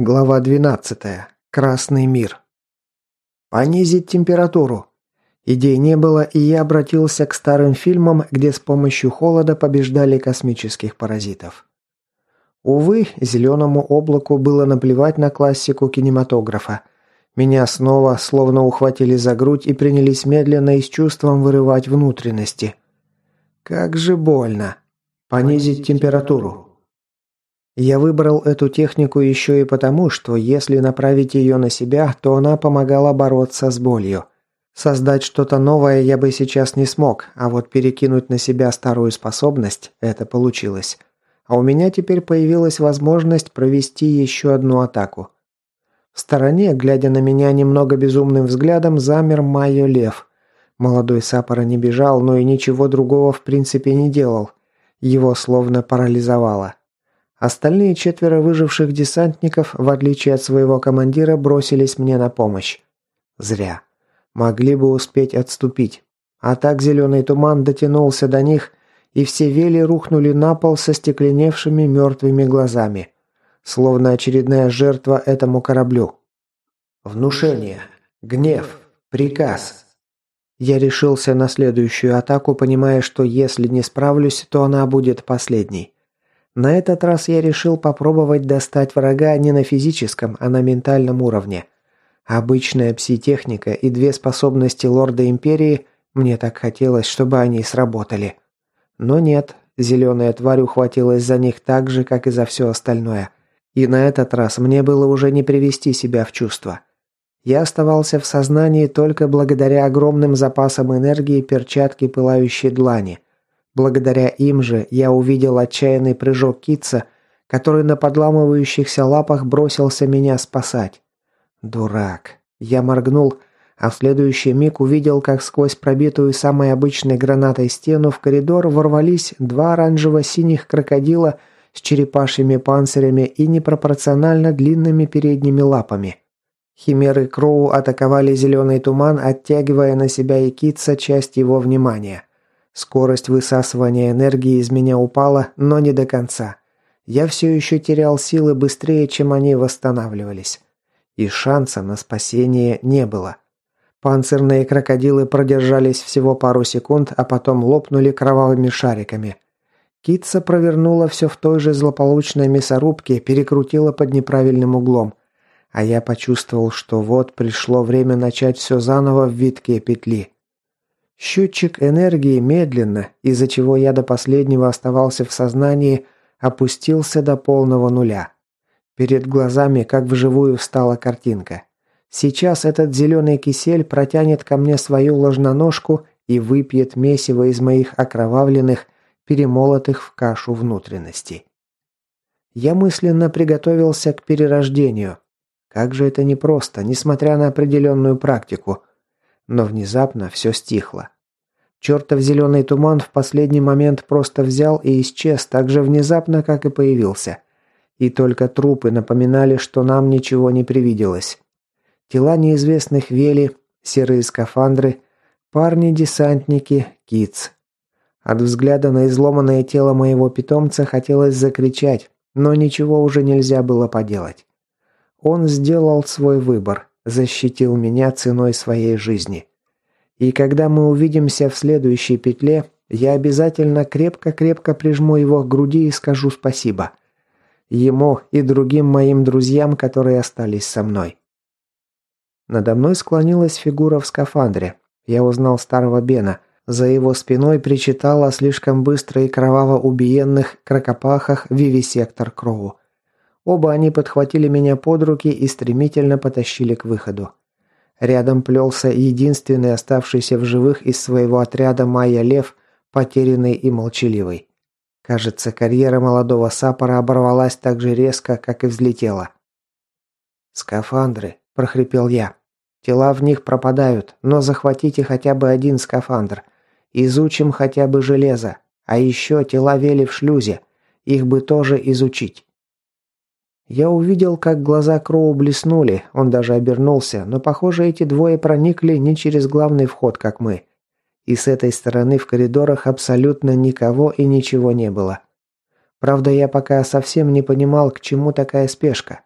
Глава 12. Красный мир. Понизить температуру. Идей не было, и я обратился к старым фильмам, где с помощью холода побеждали космических паразитов. Увы, зеленому облаку было наплевать на классику кинематографа. Меня снова словно ухватили за грудь и принялись медленно и с чувством вырывать внутренности. Как же больно. Понизить температуру. Я выбрал эту технику еще и потому, что если направить ее на себя, то она помогала бороться с болью. Создать что-то новое я бы сейчас не смог, а вот перекинуть на себя старую способность – это получилось. А у меня теперь появилась возможность провести еще одну атаку. В стороне, глядя на меня немного безумным взглядом, замер Майо Лев. Молодой Сапора не бежал, но и ничего другого в принципе не делал. Его словно парализовало. Остальные четверо выживших десантников, в отличие от своего командира, бросились мне на помощь. Зря. Могли бы успеть отступить. А так зеленый туман дотянулся до них, и все вели рухнули на пол со стекленевшими мертвыми глазами. Словно очередная жертва этому кораблю. Внушение. Гнев. Приказ. Я решился на следующую атаку, понимая, что если не справлюсь, то она будет последней. На этот раз я решил попробовать достать врага не на физическом, а на ментальном уровне. Обычная пси-техника и две способности Лорда Империи, мне так хотелось, чтобы они сработали. Но нет, зеленая тварь ухватилась за них так же, как и за все остальное. И на этот раз мне было уже не привести себя в чувство. Я оставался в сознании только благодаря огромным запасам энергии перчатки пылающей длани – Благодаря им же я увидел отчаянный прыжок Китца, который на подламывающихся лапах бросился меня спасать. Дурак. Я моргнул, а в следующий миг увидел, как сквозь пробитую самой обычной гранатой стену в коридор ворвались два оранжево-синих крокодила с черепашьими панцирями и непропорционально длинными передними лапами. Химеры Кроу атаковали зеленый туман, оттягивая на себя и Китца часть его внимания. Скорость высасывания энергии из меня упала, но не до конца. Я все еще терял силы быстрее, чем они восстанавливались. И шанса на спасение не было. Панцирные крокодилы продержались всего пару секунд, а потом лопнули кровавыми шариками. Китса провернула все в той же злополучной мясорубке, перекрутила под неправильным углом. А я почувствовал, что вот пришло время начать все заново в витке петли. Счетчик энергии медленно, из-за чего я до последнего оставался в сознании, опустился до полного нуля. Перед глазами, как вживую, встала картинка. Сейчас этот зеленый кисель протянет ко мне свою ложноножку и выпьет месиво из моих окровавленных, перемолотых в кашу внутренностей. Я мысленно приготовился к перерождению. Как же это непросто, несмотря на определенную практику. Но внезапно все стихло. Чертов зеленый туман в последний момент просто взял и исчез так же внезапно, как и появился. И только трупы напоминали, что нам ничего не привиделось. Тела неизвестных вели, серые скафандры, парни-десантники, киц. От взгляда на изломанное тело моего питомца хотелось закричать, но ничего уже нельзя было поделать. Он сделал свой выбор защитил меня ценой своей жизни. И когда мы увидимся в следующей петле, я обязательно крепко-крепко прижму его к груди и скажу спасибо. Ему и другим моим друзьям, которые остались со мной. Надо мной склонилась фигура в скафандре. Я узнал старого Бена. За его спиной причитала слишком быстро и кроваво убиенных крокопахах Вивисектор Кроу. Оба они подхватили меня под руки и стремительно потащили к выходу. Рядом плелся единственный оставшийся в живых из своего отряда Майя Лев, потерянный и молчаливый. Кажется, карьера молодого сапора оборвалась так же резко, как и взлетела. «Скафандры», – прохрипел я. «Тела в них пропадают, но захватите хотя бы один скафандр. Изучим хотя бы железо. А еще тела вели в шлюзе. Их бы тоже изучить». Я увидел, как глаза Кроу блеснули, он даже обернулся, но, похоже, эти двое проникли не через главный вход, как мы. И с этой стороны в коридорах абсолютно никого и ничего не было. Правда, я пока совсем не понимал, к чему такая спешка.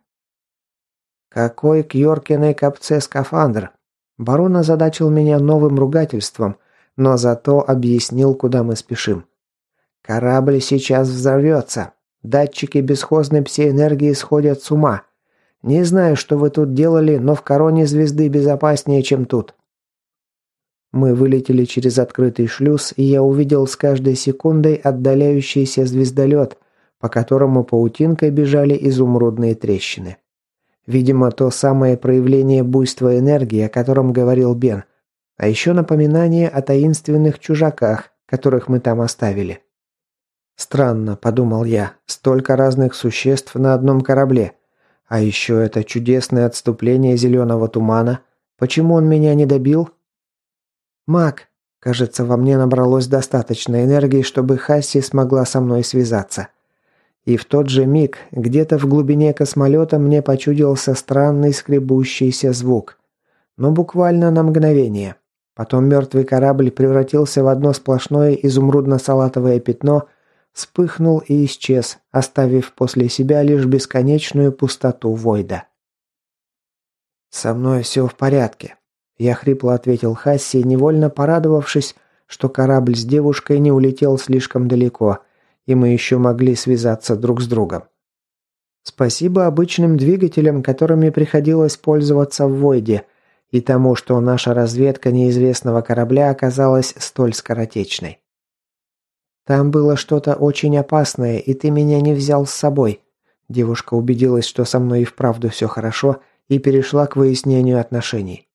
«Какой к Йоркиной копце скафандр?» Барон озадачил меня новым ругательством, но зато объяснил, куда мы спешим. «Корабль сейчас взорвется. Датчики бесхозной псиэнергии сходят с ума. Не знаю, что вы тут делали, но в короне звезды безопаснее, чем тут». Мы вылетели через открытый шлюз, и я увидел с каждой секундой отдаляющийся звездолет, по которому паутинкой бежали изумрудные трещины. Видимо, то самое проявление буйства энергии, о котором говорил Бен. А еще напоминание о таинственных чужаках, которых мы там оставили. Странно, подумал я, столько разных существ на одном корабле. А еще это чудесное отступление зеленого тумана. Почему он меня не добил? Мак, кажется, во мне набралось достаточно энергии, чтобы Хасси смогла со мной связаться. И в тот же миг, где-то в глубине космолета мне почудился странный скребущийся звук. Но буквально на мгновение. Потом мертвый корабль превратился в одно сплошное изумрудно-салатовое пятно, вспыхнул и исчез, оставив после себя лишь бесконечную пустоту Войда. «Со мной все в порядке», – я хрипло ответил Хасси, невольно порадовавшись, что корабль с девушкой не улетел слишком далеко – и мы еще могли связаться друг с другом. Спасибо обычным двигателям, которыми приходилось пользоваться в Войде, и тому, что наша разведка неизвестного корабля оказалась столь скоротечной. Там было что-то очень опасное, и ты меня не взял с собой. Девушка убедилась, что со мной и вправду все хорошо, и перешла к выяснению отношений.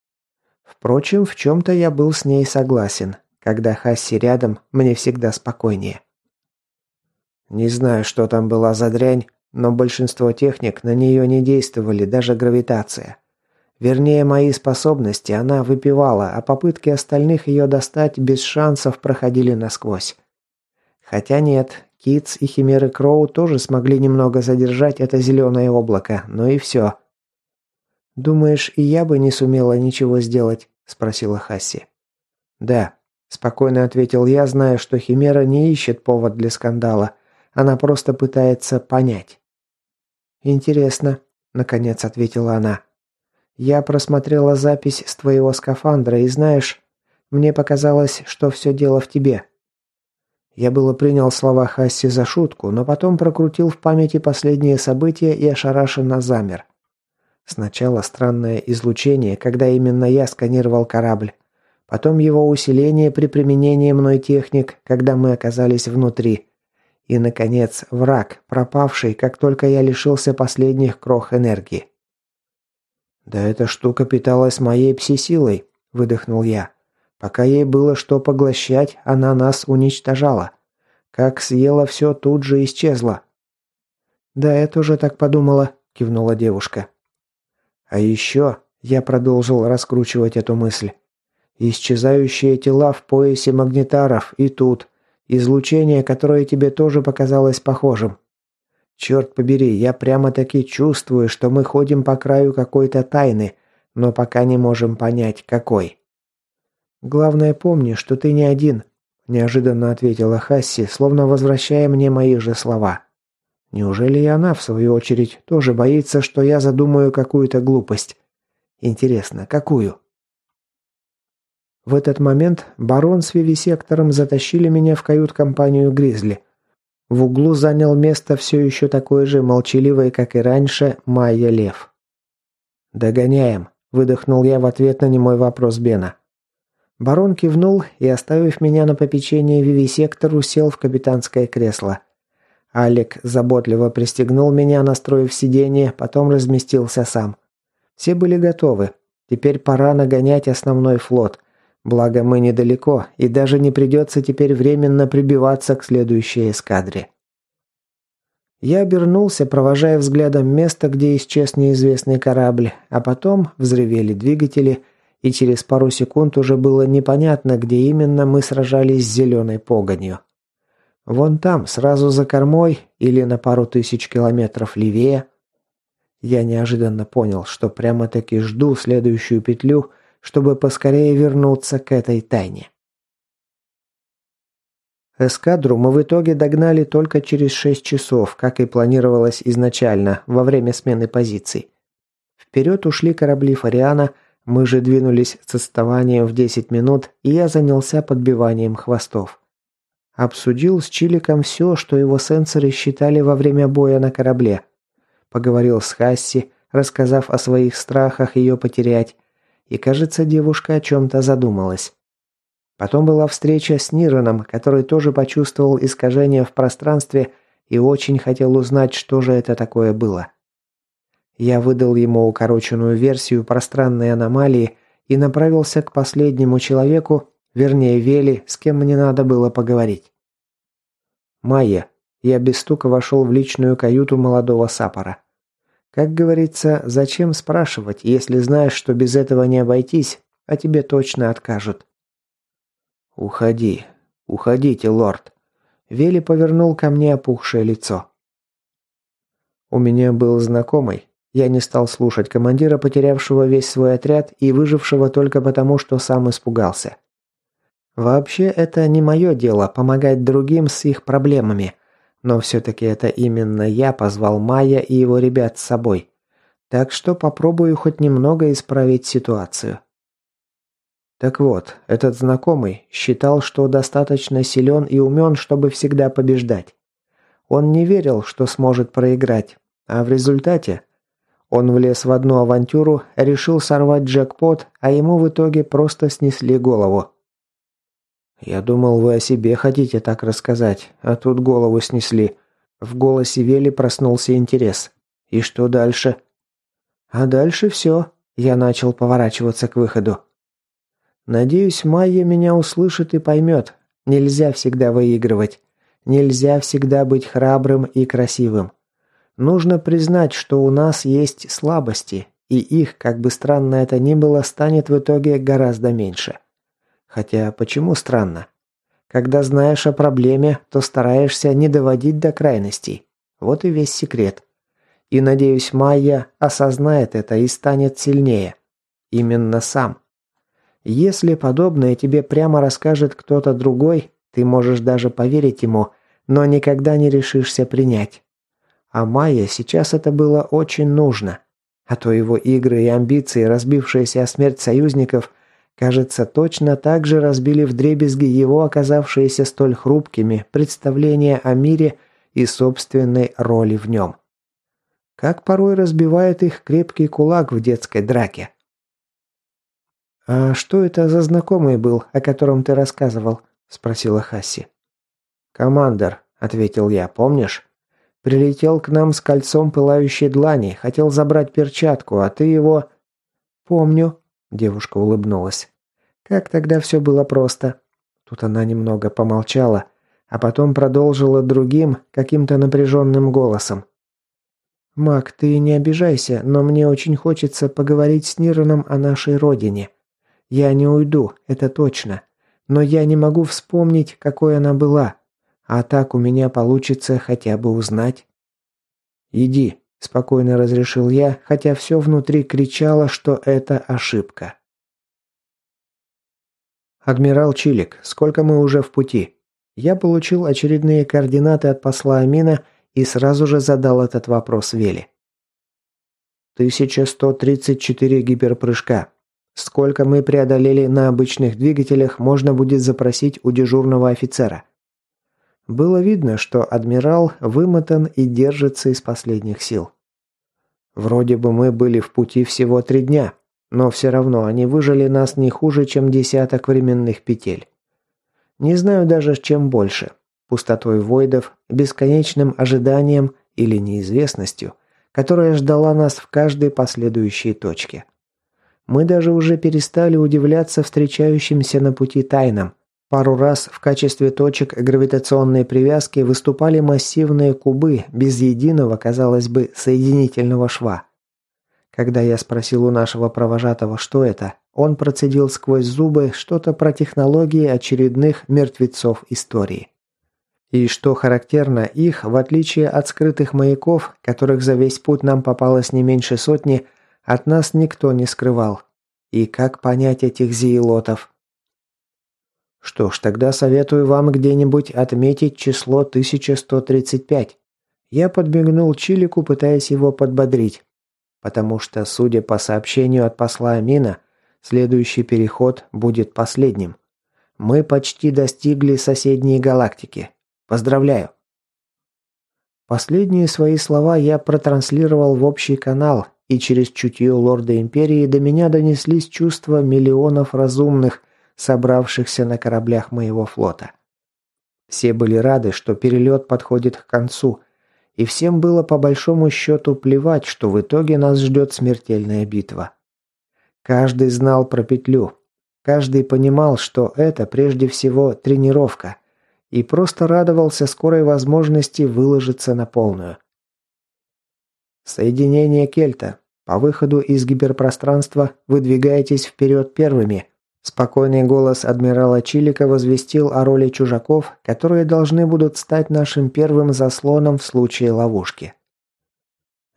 Впрочем, в чем-то я был с ней согласен. Когда Хасси рядом, мне всегда спокойнее. Не знаю, что там была за дрянь, но большинство техник на нее не действовали, даже гравитация. Вернее, мои способности она выпивала, а попытки остальных ее достать без шансов проходили насквозь. Хотя нет, Китс и Химеры Кроу тоже смогли немного задержать это зеленое облако, но и все. «Думаешь, и я бы не сумела ничего сделать?» – спросила Хасси. «Да», – спокойно ответил я, зная, что Химера не ищет повод для скандала – она просто пытается понять. «Интересно», — наконец ответила она. «Я просмотрела запись с твоего скафандра, и знаешь, мне показалось, что все дело в тебе». Я было принял слова Хасси за шутку, но потом прокрутил в памяти последние события и ошарашенно замер. Сначала странное излучение, когда именно я сканировал корабль. Потом его усиление при применении мной техник, когда мы оказались внутри. И, наконец, враг, пропавший, как только я лишился последних крох энергии. «Да эта штука питалась моей пси-силой», – выдохнул я. «Пока ей было что поглощать, она нас уничтожала. Как съела все, тут же исчезла». «Да, я тоже так подумала», – кивнула девушка. «А еще», – я продолжил раскручивать эту мысль, – «исчезающие тела в поясе магнитаров и тут, Излучение, которое тебе тоже показалось похожим. Черт побери, я прямо-таки чувствую, что мы ходим по краю какой-то тайны, но пока не можем понять, какой. Главное, помни, что ты не один, неожиданно ответила Хасси, словно возвращая мне мои же слова. Неужели и она, в свою очередь, тоже боится, что я задумаю какую-то глупость? Интересно, какую? В этот момент барон с вивисектором затащили меня в кают-компанию «Гризли». В углу занял место все еще такой же молчаливый, как и раньше, Майя Лев. «Догоняем», – выдохнул я в ответ на немой вопрос Бена. Барон кивнул и, оставив меня на попечение вивисектору, сел в капитанское кресло. Алик заботливо пристегнул меня, настроив сиденье, потом разместился сам. Все были готовы. Теперь пора нагонять основной флот – Благо мы недалеко, и даже не придется теперь временно прибиваться к следующей эскадре. Я обернулся, провожая взглядом место, где исчез неизвестный корабль, а потом взревели двигатели, и через пару секунд уже было непонятно, где именно мы сражались с зеленой погонью. Вон там, сразу за кормой или на пару тысяч километров левее. Я неожиданно понял, что прямо-таки жду следующую петлю – чтобы поскорее вернуться к этой тайне. Эскадру мы в итоге догнали только через 6 часов, как и планировалось изначально, во время смены позиций. Вперед ушли корабли Фариана, мы же двинулись с отставанием в 10 минут, и я занялся подбиванием хвостов. Обсудил с Чиликом все, что его сенсоры считали во время боя на корабле. Поговорил с Хасси, рассказав о своих страхах ее потерять, и, кажется, девушка о чем-то задумалась. Потом была встреча с Нироном, который тоже почувствовал искажение в пространстве и очень хотел узнать, что же это такое было. Я выдал ему укороченную версию пространной аномалии и направился к последнему человеку, вернее Вели, с кем мне надо было поговорить. Майя. Я без стука вошел в личную каюту молодого сапора. Как говорится, зачем спрашивать, если знаешь, что без этого не обойтись, а тебе точно откажут. «Уходи. Уходите, лорд». Вели повернул ко мне опухшее лицо. У меня был знакомый. Я не стал слушать командира, потерявшего весь свой отряд и выжившего только потому, что сам испугался. Вообще, это не мое дело помогать другим с их проблемами – но все-таки это именно я позвал Майя и его ребят с собой. Так что попробую хоть немного исправить ситуацию. Так вот, этот знакомый считал, что достаточно силен и умен, чтобы всегда побеждать. Он не верил, что сможет проиграть, а в результате он влез в одну авантюру, решил сорвать джекпот, а ему в итоге просто снесли голову. «Я думал, вы о себе хотите так рассказать, а тут голову снесли». В голосе Вели проснулся интерес. «И что дальше?» «А дальше все». Я начал поворачиваться к выходу. «Надеюсь, Майя меня услышит и поймет. Нельзя всегда выигрывать. Нельзя всегда быть храбрым и красивым. Нужно признать, что у нас есть слабости, и их, как бы странно это ни было, станет в итоге гораздо меньше». Хотя почему странно? Когда знаешь о проблеме, то стараешься не доводить до крайностей. Вот и весь секрет. И надеюсь, Майя осознает это и станет сильнее. Именно сам. Если подобное тебе прямо расскажет кто-то другой, ты можешь даже поверить ему, но никогда не решишься принять. А Майя сейчас это было очень нужно. А то его игры и амбиции, разбившиеся о смерть союзников, Кажется, точно так же разбили вдребезги его оказавшиеся столь хрупкими представления о мире и собственной роли в нем. Как порой разбивает их крепкий кулак в детской драке. «А что это за знакомый был, о котором ты рассказывал?» – спросила Хасси. «Командер», – ответил я, – «помнишь? Прилетел к нам с кольцом пылающей длани, хотел забрать перчатку, а ты его...» «Помню», Девушка улыбнулась. Как тогда все было просто. Тут она немного помолчала, а потом продолжила другим, каким-то напряженным голосом. «Мак, ты не обижайся, но мне очень хочется поговорить с Нироном о нашей родине. Я не уйду, это точно. Но я не могу вспомнить, какой она была. А так у меня получится хотя бы узнать». «Иди», Спокойно разрешил я, хотя все внутри кричало, что это ошибка. «Адмирал Чилик, сколько мы уже в пути?» Я получил очередные координаты от посла Амина и сразу же задал этот вопрос Вели. 1134 гиперпрыжка. Сколько мы преодолели на обычных двигателях, можно будет запросить у дежурного офицера. Было видно, что адмирал вымотан и держится из последних сил. Вроде бы мы были в пути всего три дня, но все равно они выжили нас не хуже, чем десяток временных петель. Не знаю даже, чем больше. Пустотой войдов, бесконечным ожиданием или неизвестностью, которая ждала нас в каждой последующей точке. Мы даже уже перестали удивляться встречающимся на пути тайнам, Пару раз в качестве точек гравитационной привязки выступали массивные кубы без единого, казалось бы, соединительного шва. Когда я спросил у нашего провожатого, что это, он процедил сквозь зубы что-то про технологии очередных мертвецов истории. И что характерно, их, в отличие от скрытых маяков, которых за весь путь нам попалось не меньше сотни, от нас никто не скрывал. И как понять этих зиелотов? Что ж, тогда советую вам где-нибудь отметить число 1135. Я подмигнул Чилику, пытаясь его подбодрить. потому что, судя по сообщению от посла Амина, следующий переход будет последним. Мы почти достигли соседней галактики. Поздравляю. Последние свои слова я протранслировал в общий канал, и через чутье лорда Империи до меня донеслись чувства миллионов разумных, собравшихся на кораблях моего флота. Все были рады, что перелет подходит к концу, и всем было по большому счету плевать, что в итоге нас ждет смертельная битва. Каждый знал про петлю, каждый понимал, что это прежде всего тренировка, и просто радовался скорой возможности выложиться на полную. Соединение Кельта. По выходу из гиперпространства выдвигайтесь вперед первыми. Спокойный голос адмирала Чилика возвестил о роли чужаков, которые должны будут стать нашим первым заслоном в случае ловушки.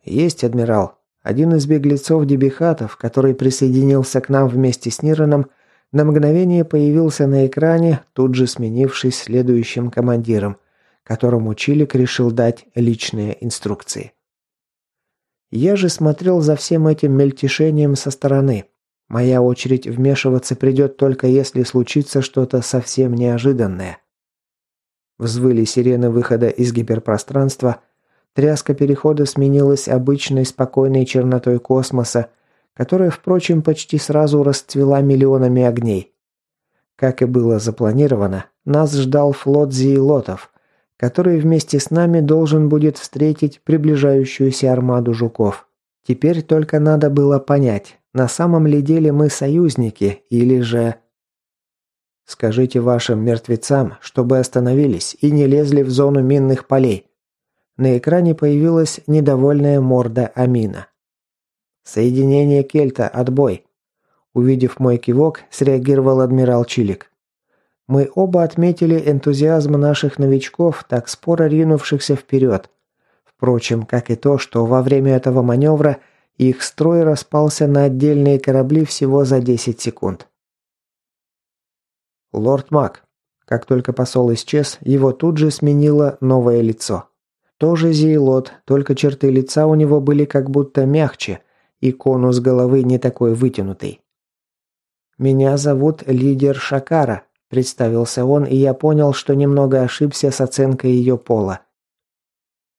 «Есть, адмирал». Один из беглецов Дебихатов, который присоединился к нам вместе с Нироном, на мгновение появился на экране, тут же сменившись следующим командиром, которому Чилик решил дать личные инструкции. Я же смотрел за всем этим мельтешением со стороны, Моя очередь вмешиваться придет только если случится что-то совсем неожиданное. Взвыли сирены выхода из гиперпространства. Тряска перехода сменилась обычной спокойной чернотой космоса, которая, впрочем, почти сразу расцвела миллионами огней. Как и было запланировано, нас ждал флот зиелотов, который вместе с нами должен будет встретить приближающуюся армаду жуков. Теперь только надо было понять, на самом ли деле мы союзники или же... Скажите вашим мертвецам, чтобы остановились и не лезли в зону минных полей. На экране появилась недовольная морда Амина. Соединение Кельта, отбой. Увидев мой кивок, среагировал адмирал Чилик. Мы оба отметили энтузиазм наших новичков, так споро ринувшихся вперед. Впрочем, как и то, что во время этого маневра – их строй распался на отдельные корабли всего за 10 секунд. Лорд Мак. Как только посол исчез, его тут же сменило новое лицо. Тоже Зейлот, только черты лица у него были как будто мягче, и конус головы не такой вытянутый. «Меня зовут Лидер Шакара», – представился он, и я понял, что немного ошибся с оценкой ее пола.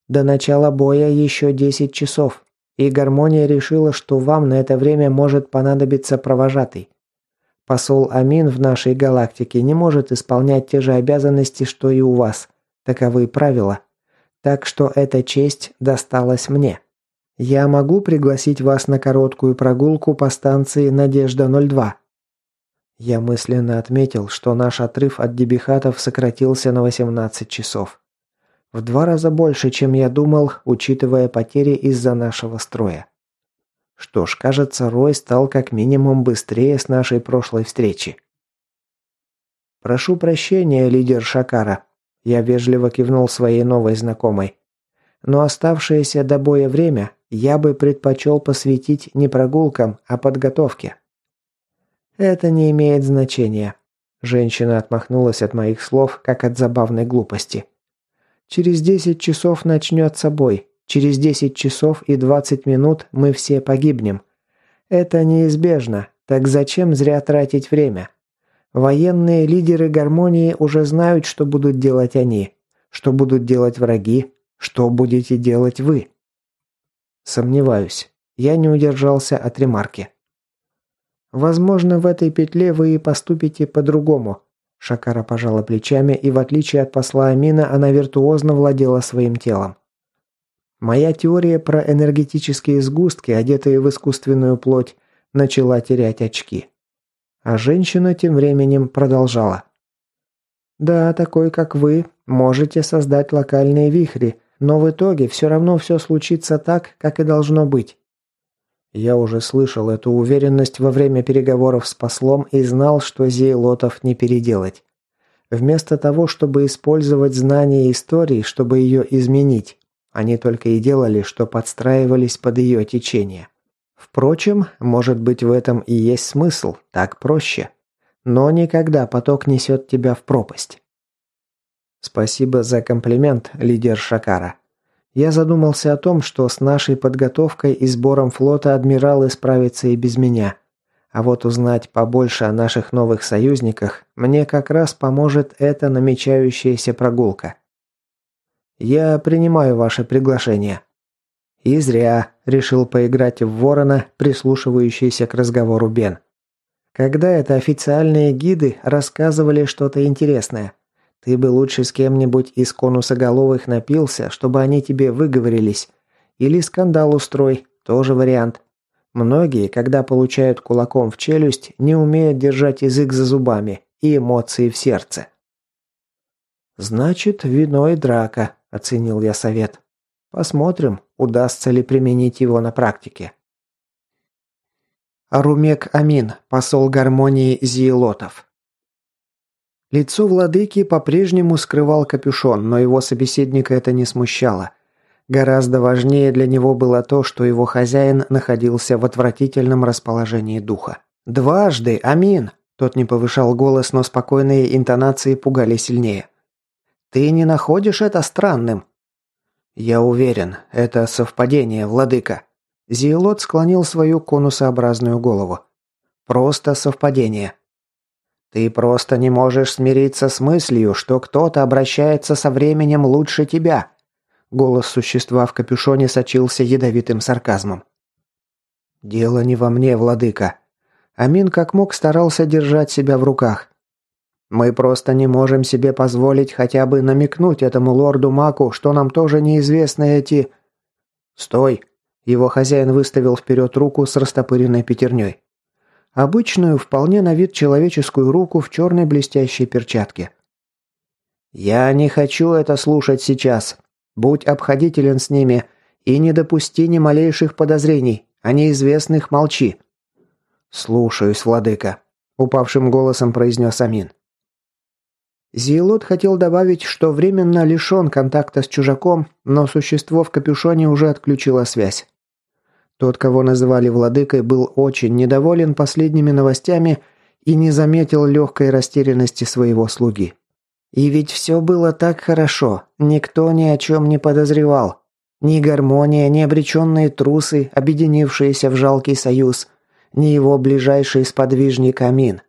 До начала боя еще 10 часов. И гармония решила, что вам на это время может понадобиться провожатый. Посол Амин в нашей галактике не может исполнять те же обязанности, что и у вас. Таковы правила. Так что эта честь досталась мне. Я могу пригласить вас на короткую прогулку по станции «Надежда-02». Я мысленно отметил, что наш отрыв от дебихатов сократился на 18 часов. В два раза больше, чем я думал, учитывая потери из-за нашего строя. Что ж, кажется, Рой стал как минимум быстрее с нашей прошлой встречи. «Прошу прощения, лидер Шакара», – я вежливо кивнул своей новой знакомой. «Но оставшееся до боя время я бы предпочел посвятить не прогулкам, а подготовке». «Это не имеет значения», – женщина отмахнулась от моих слов, как от забавной глупости. Через 10 часов начнется бой. Через 10 часов и 20 минут мы все погибнем. Это неизбежно, так зачем зря тратить время? Военные лидеры гармонии уже знают, что будут делать они, что будут делать враги, что будете делать вы. Сомневаюсь. Я не удержался от ремарки. Возможно, в этой петле вы и поступите по-другому, Шакара пожала плечами, и в отличие от посла Амина, она виртуозно владела своим телом. Моя теория про энергетические сгустки, одетые в искусственную плоть, начала терять очки. А женщина тем временем продолжала. «Да, такой, как вы, можете создать локальные вихри, но в итоге все равно все случится так, как и должно быть. Я уже слышал эту уверенность во время переговоров с послом и знал, что Зейлотов не переделать. Вместо того, чтобы использовать знания истории, чтобы ее изменить, они только и делали, что подстраивались под ее течение. Впрочем, может быть в этом и есть смысл, так проще. Но никогда поток несет тебя в пропасть. Спасибо за комплимент, лидер Шакара. Я задумался о том, что с нашей подготовкой и сбором флота адмиралы справятся и без меня. А вот узнать побольше о наших новых союзниках мне как раз поможет эта намечающаяся прогулка. Я принимаю ваше приглашение. И зря решил поиграть в ворона, прислушивающийся к разговору Бен. Когда это официальные гиды рассказывали что-то интересное. Ты бы лучше с кем-нибудь из конусоголовых напился, чтобы они тебе выговорились. Или скандал устрой, тоже вариант. Многие, когда получают кулаком в челюсть, не умеют держать язык за зубами и эмоции в сердце. «Значит, вино и драка», – оценил я совет. «Посмотрим, удастся ли применить его на практике». Арумек Амин, посол гармонии Зиелотов. Лицо владыки по-прежнему скрывал капюшон, но его собеседника это не смущало. Гораздо важнее для него было то, что его хозяин находился в отвратительном расположении духа. «Дважды, Амин!» Тот не повышал голос, но спокойные интонации пугали сильнее. «Ты не находишь это странным?» «Я уверен, это совпадение, владыка». Зиелот склонил свою конусообразную голову. «Просто совпадение. Ты просто не можешь смириться с мыслью, что кто-то обращается со временем лучше тебя. Голос существа в капюшоне сочился ядовитым сарказмом. Дело не во мне, владыка. Амин как мог старался держать себя в руках. Мы просто не можем себе позволить хотя бы намекнуть этому лорду Маку, что нам тоже неизвестны эти... Стой! Его хозяин выставил вперед руку с растопыренной пятерней. Обычную, вполне на вид человеческую руку в черной блестящей перчатке. «Я не хочу это слушать сейчас. Будь обходителен с ними и не допусти ни малейших подозрений. О неизвестных молчи». «Слушаюсь, владыка», — упавшим голосом произнес Амин. Зиелот хотел добавить, что временно лишен контакта с чужаком, но существо в капюшоне уже отключило связь. Тот, кого называли владыкой, был очень недоволен последними новостями и не заметил легкой растерянности своего слуги. И ведь все было так хорошо, никто ни о чем не подозревал. Ни гармония, ни обреченные трусы, объединившиеся в жалкий союз, ни его ближайший сподвижник Амин.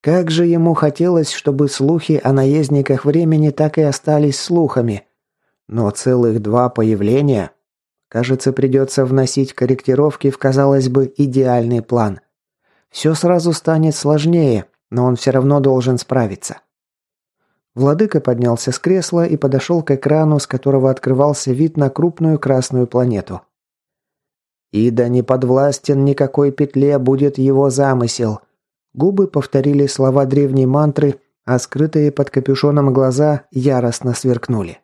Как же ему хотелось, чтобы слухи о наездниках времени так и остались слухами. Но целых два появления Кажется, придется вносить корректировки в, казалось бы, идеальный план. Все сразу станет сложнее, но он все равно должен справиться. Владыка поднялся с кресла и подошел к экрану, с которого открывался вид на крупную красную планету. «Ида не подвластен никакой петле, будет его замысел». Губы повторили слова древней мантры, а скрытые под капюшоном глаза яростно сверкнули.